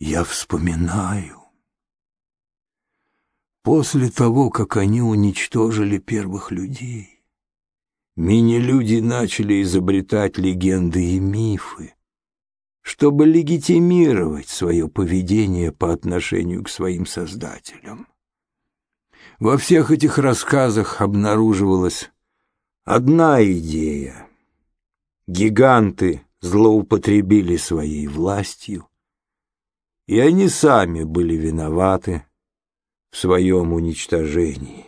Я вспоминаю. После того, как они уничтожили первых людей, мини-люди начали изобретать легенды и мифы, чтобы легитимировать свое поведение по отношению к своим создателям. Во всех этих рассказах обнаруживалась одна идея. Гиганты злоупотребили своей властью, и они сами были виноваты в своем уничтожении.